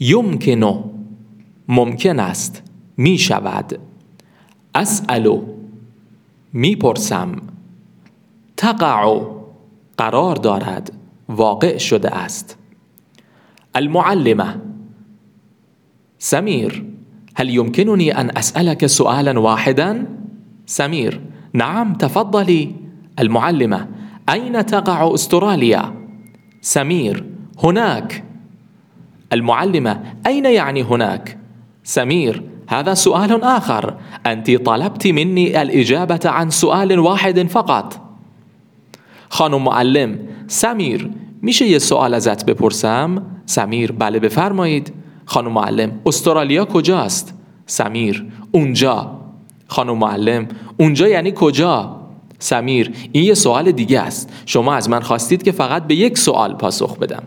یمکنو ممکن است می شود اسالو می‌پرسم. تقع قرار دارد واقع شده است. المعلمه سمير هل يمكنني ان اسالك سؤالا واحدا؟ سمير نعم تفضلي المعلمه اين تقع استراليا سمير هناك المعلمه اين يعني هناك؟ سمير هذا سؤال آخر. أنت طلبت مني الإجابة عن سؤال واحد فقط. خانم معلم سمیر میشه یه سوال ازت بپرسم؟ سمیر بله بفرمایید. خانم معلم استرالیا کجاست؟ سمیر اونجا. خانم معلم اونجا یعنی کجا؟ سمیر این یه سوال دیگه است. شما از من خواستید که فقط به یک سوال پاسخ بدم.